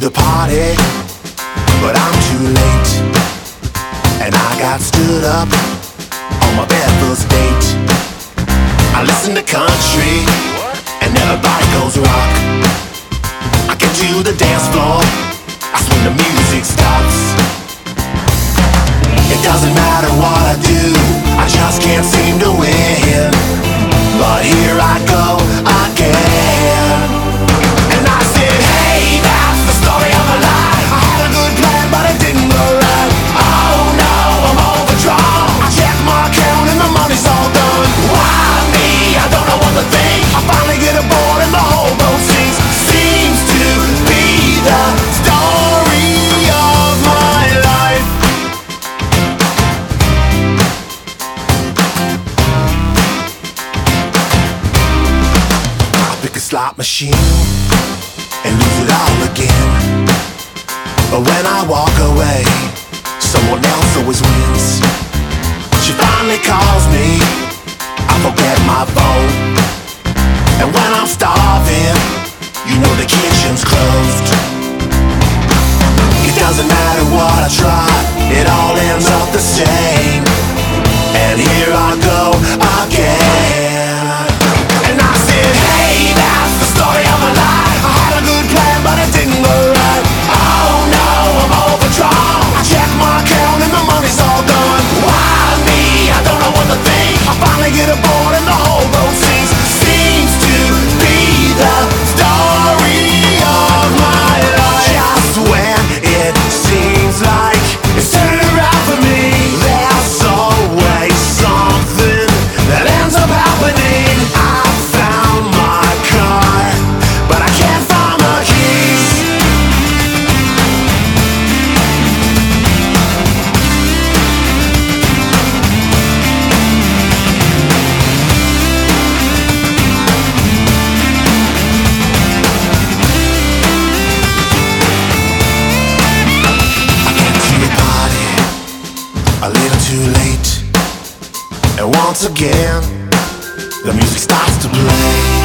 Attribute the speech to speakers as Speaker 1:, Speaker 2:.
Speaker 1: to the party, but I'm too late. And I got stood up on my bed first date. I listen to country, and everybody goes rock. I get to the dance floor, I swing the music stops. slot machine and lose it all again. But when I walk away, someone else always wins. She finally calls me, I forget my phone. And when I'm starving, you know the kitchen's closed. It doesn't matter what I try, it all ends up the same. a little too late. And once again, the music starts to play.